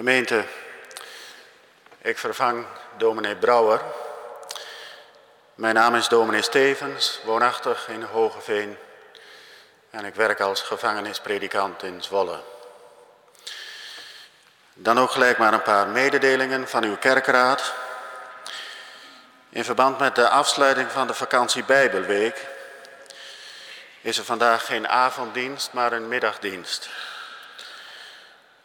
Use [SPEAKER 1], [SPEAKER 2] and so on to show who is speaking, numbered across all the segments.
[SPEAKER 1] Gemeente, ik vervang dominee Brouwer. Mijn naam is dominee Stevens, woonachtig in Hogeveen. En ik werk als gevangenispredikant in Zwolle. Dan ook gelijk maar een paar mededelingen van uw kerkraad. In verband met de afsluiting van de vakantie Bijbelweek is er vandaag geen avonddienst, maar een middagdienst.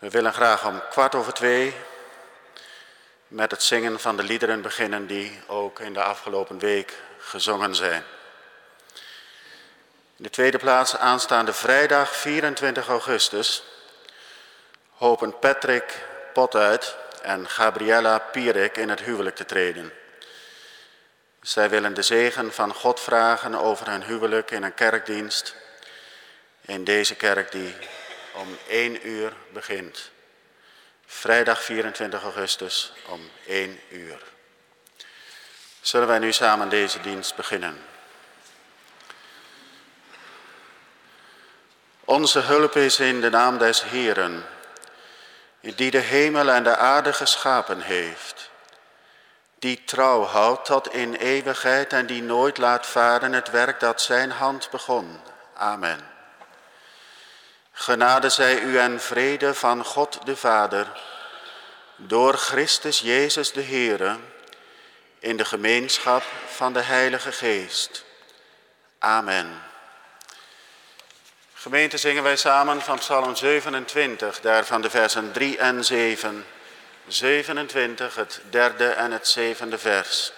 [SPEAKER 1] We willen graag om kwart over twee met het zingen van de liederen beginnen die ook in de afgelopen week gezongen zijn. In de tweede plaats aanstaande vrijdag 24 augustus hopen Patrick Potuit en Gabriella Pierik in het huwelijk te treden. Zij willen de zegen van God vragen over hun huwelijk in een kerkdienst. In deze kerk die om 1 uur begint. Vrijdag 24 augustus om 1 uur. Zullen wij nu samen deze dienst beginnen? Onze hulp is in de naam des Heeren, die de hemel en de aarde geschapen heeft, die trouw houdt tot in eeuwigheid en die nooit laat varen het werk dat zijn hand begon. Amen. Genade zij u en vrede van God de Vader, door Christus Jezus de Heere, in de gemeenschap van de Heilige Geest. Amen. Gemeente zingen wij samen van Psalm 27, daarvan de versen 3 en 7. 27, het derde en het zevende vers.